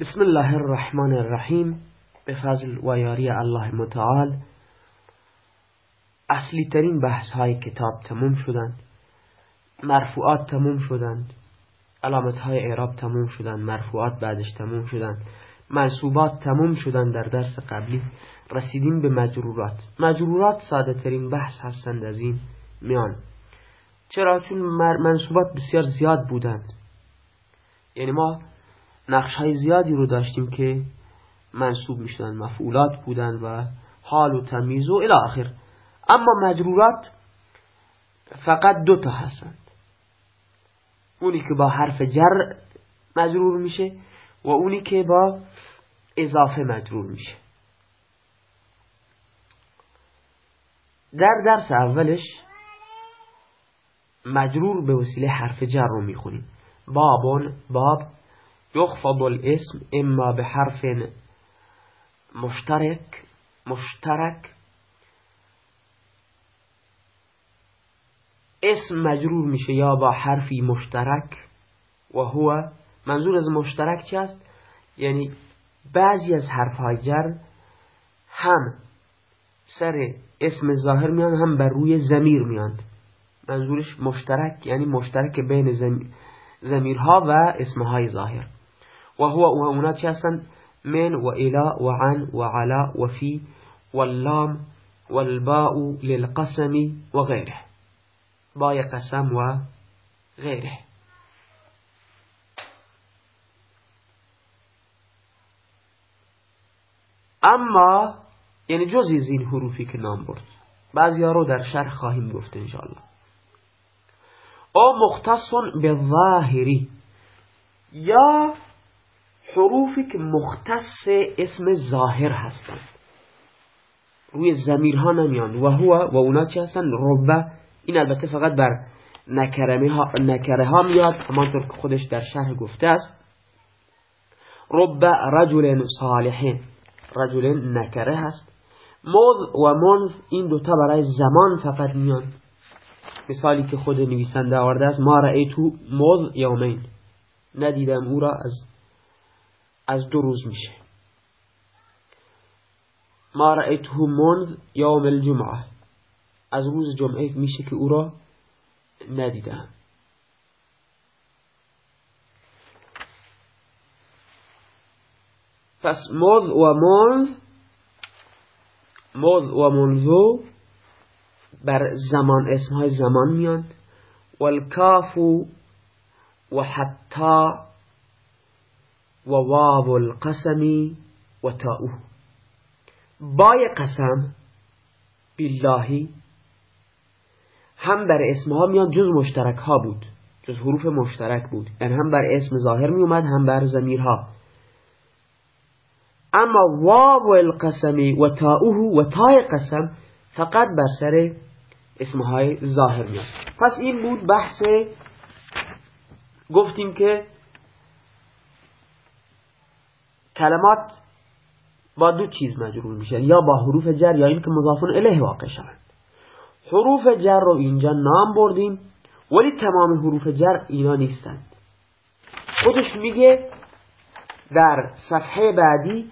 بسم الله الرحمن الرحیم به فضل و یاری الله متعال اصلی ترین بحث های کتاب تموم شدند مرفوعات تموم شدند علامت های اعراب تموم شدند مرفوعات بعدش تموم شدند منصوبات تموم شدند در درس قبلی رسیدیم به مجرورات مجرورات ساده ترین بحث هستند از این میان چرا چون منصوبات بسیار زیاد بودند یعنی ما نقش های زیادی رو داشتیم که منصوب می‌شدن مفعولات بودن و حال و تمیز و الی اما مجرورات فقط دو تا هستند. اونی که با حرف جر مجرور میشه و اونی که با اضافه مجرور میشه. در درس اولش مجرور به وسیله حرف جر رو می‌خونیم. بابون باب يخفض الاسم اما بحرف مشترك مشترك. اسم مجرور میشه یا با حرفی مشترک و هو. منظور از مشترک چی است؟ یعنی بعضی از حرفهای جر هم سر اسم ظاهر میان هم بر روی زمیر میاند منظورش مشترک یعنی مشترک بین زمیرها و اسمهای ظاهر. وهو وهنا تشاسن من وإلى وعن وعلى وفي واللام والباء للقسم وغيره. باء قسم وغيره. أما یعنی جزی از این حروفی که نام برد. بعضی ها رو در شرح خواهیم گفت انشاءالله. أو مختص به ظاهری یا حروفی که مختص اسم ظاهر هستند روی زمیرها نمیان. و هو و اونا چی هستن؟ ربه این البته فقط بر نکره ها میاد همانطور که خودش در شرح گفته است. رب رجل صالحین. رجل نکره هست. مذ و منذ این دوتا برای زمان فقط میان. مثالی که خود نویسنده آورده است. ما رأیتو مذ یومین. ندیدم او را از از دو روز میشه. ما رأیته منذ یوم الجمعه. از روز جمعه میشه که او را ندیدم. پس مذ و منذ مذ و منذو بر زمان اسمهای زمان میان. والکاف و حتی و واو القسمی و تاؤه بای قسم باللهی هم بر اسمها میان جز مشترک ها بود جز حروف مشترک بود. یعنی هم بر اسم ظاهر می اومد هم بر زمیرها اما واو القسمی و تاؤه و تای قسم فقط بر سر اسمهای ظاهر میاد. پس این بود بحث گفتیم که کلمات با دو چیز مجرور میشن یا با حروف جر یا اینکه مضافون الیه واقع شوند. حروف جر رو اینجا نام بردیم ولی تمام حروف جر اینا نیستند. خودش میگه در صفحه بعدی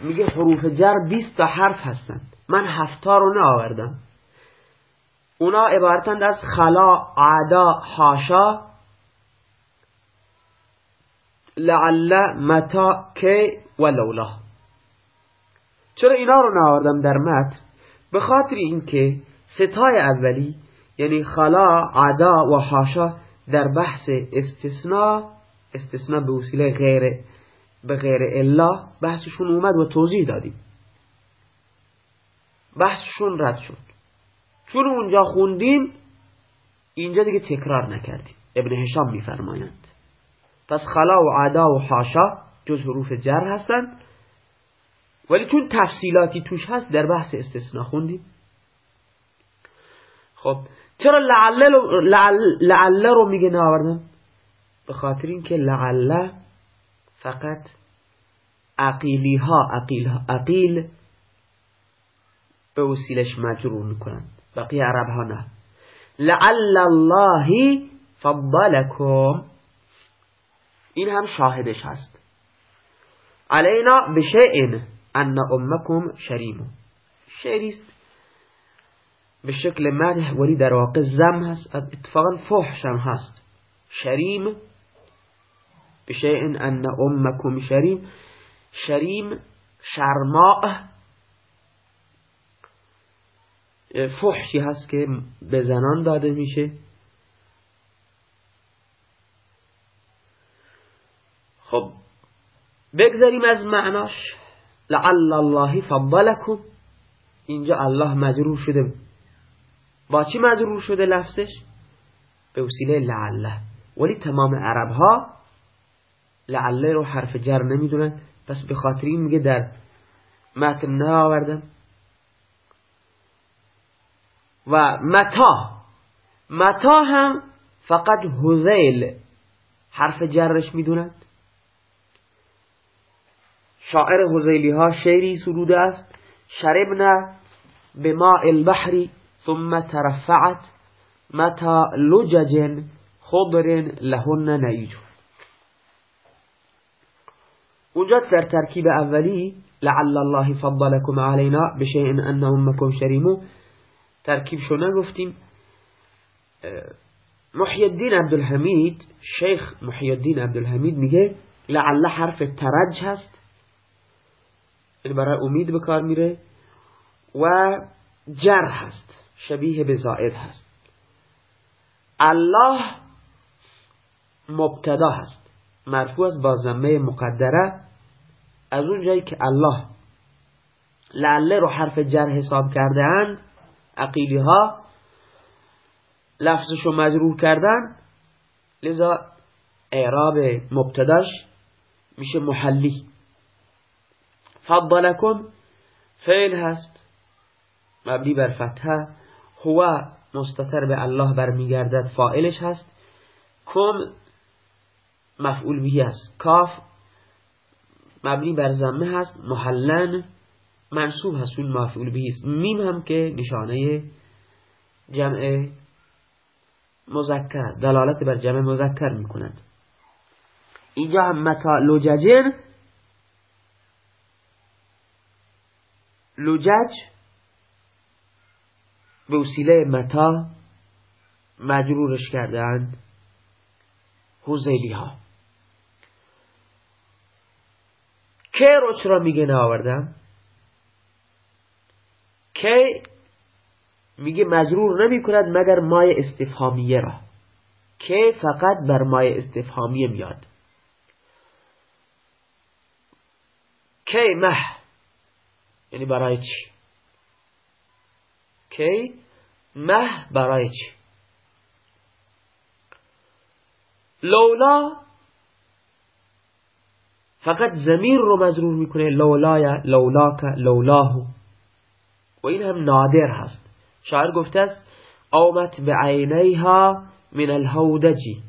میگه حروف جر 20 تا حرف هستند. من هفتا رو نآوردم. اونا عبارتند از خلا عدا حاشا لعل متا که و لولا. چرا اینا رو ناوردم در مت به خاطر اینکه ستای اولی یعنی خلا عدا و حاشا در بحث استثناء استثناء به وسیله غیر به غیر الا بحثشون اومد و توضیح دادیم. بحثشون رد شد. چون اونجا خوندیم اینجا دیگه تکرار نکردیم. ابن هشام میفرمایند. پس خلا و عدا و حاشا جز حروف جر هستن ولی چون تفصیلاتی توش هست در بحث استثناء خوندیم. خب چرا لعله لعل رو میگه نآوردن به خاطر اینکه لعله فقط عقیلی ها عقیل, عقیل به وسیلش مجرور می‌کنن بقیه عرب ها نه. لعل الله فضلکم. این هم شاهدش هست. علینا بشیء ان امکم شریم. شعریست به شکل مده ولی در واقع زم هست. اتفاقا فحش هست. شریم. بشیء ان امکم شریم. شریم شرماء. فحشی هست که به زنان داده میشه. خب بگذاریم از معناش. لعل الله فضلکم. اینجا الله مجرور شده. با چی مجرور شده لفظش؟ به وسیله لعله ولی تمام عرب ها لعله رو حرف جر نمی‌دونن. پس به خاطر این میگه در متن نه آوردم و متا متا هم فقط هذیل حرف جرش می‌دونند شاعر هزیلی ها شعری سروده است. شربنا بماء البحر ثم ترفعت متا لجج خضر لهن نیجو اونجا در ترکیب اولی لعل الله فضلكم علينا بشيء ان امكم شریمو ترکیب شو گفتیم محی الدین عبدالحمید شیخ محی الدین عبدالحمید میگه لعل حرف ترج هست برای امید به کار میره و جر هست شبیه به زائد هست. الله مبتدا هست مرفوع است با زمه مقدره. از اون جایی که الله لعله رو حرف جر حساب کرده اند عقیلی ها لفظشو مجرور کردن لذا اعراب مبتداش میشه محلی. فضلکم فعل هست. مبنی بر فتحه هو مستتر به الله برمیگردد. فائلش هست. کم مفعول به است. کاف مبنی بر زمه هست. محلن منصوب هست. اون مفعول به است. میم هم که نشانه جمع مذکر. دلالت بر جمع مذکر می‌کنند. اینجا هم متا لججن لجج به وسیله متا مجرورش کردند حوزیلی ها که رو چرا میگه نآوردم که میگه مجرور نمی کند مگر مای استفهامیه را؟ که فقط بر مای استفهامیه میاد؟ که مه؟ یعنی برای چی؟ کی؟ مه برای چی؟ لولا فقط زمین رو مجرور میکنه. لولای لولاک لولاه. و این هم نادر هست. شاعر گفته است آمت به عینیها من الهودجی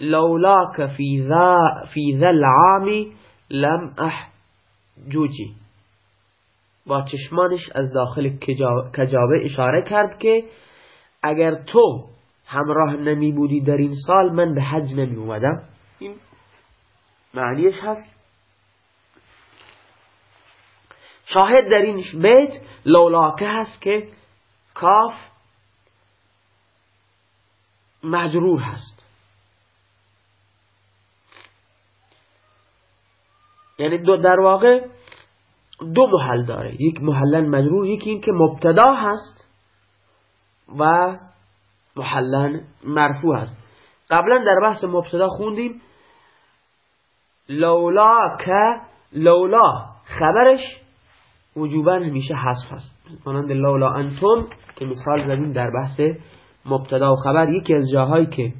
لولاک فی ذا فی ذا العام لم احجوجی با چشمانش از داخل کجابه اشاره کرد که اگر تو همراه نمی بودی در این سال من به حج نمی اومدم. این معنیش هست؟ شاهد در این بیت لولاکه هست که کاف مجرور هست. یعنی دو در واقع دو محل داره. یک محلن مجرور یکی این که مبتدا هست و محلن مرفوع هست. قبلا در بحث مبتدا خوندیم. لولا که لولا خبرش وجوبا همیشه حذف هست. مانند لولا انتم که مثال زدیم در بحث مبتدا و خبر. یکی از جاهایی که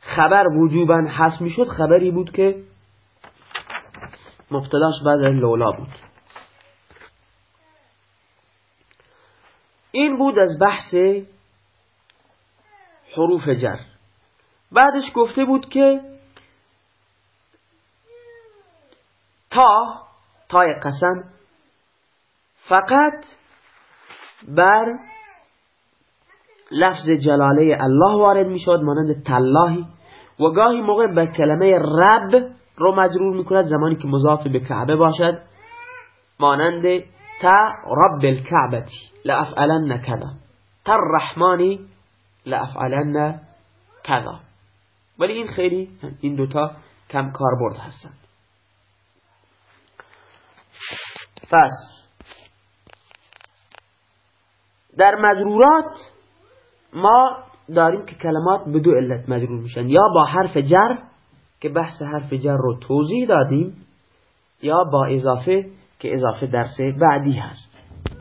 خبر وجوبا حذف می‌شد خبری بود که مبتداش بعد لولا بود. این بود از بحث حروف جر. بعدش گفته بود که تا تای قسم فقط بر لفظ جلاله الله وارد می شود مانند تلاهی و گاهی موقع به کلمه رب رو مجرور می‌کند زمانی که مضاف به کعبه باشد مانند تا رب الكعبتی لافعلن کذا. تا الرحمانی لافعلن کذا. ولی این خیلی این دوتا کم کاربرد هستند پس در مجرورات ما داریم که کلمات به دو علت مجرور میشن یا با حرف جر که بحث حرف جر رو توضیح دادیم یا با اضافه که اضافه درس بعدی هست.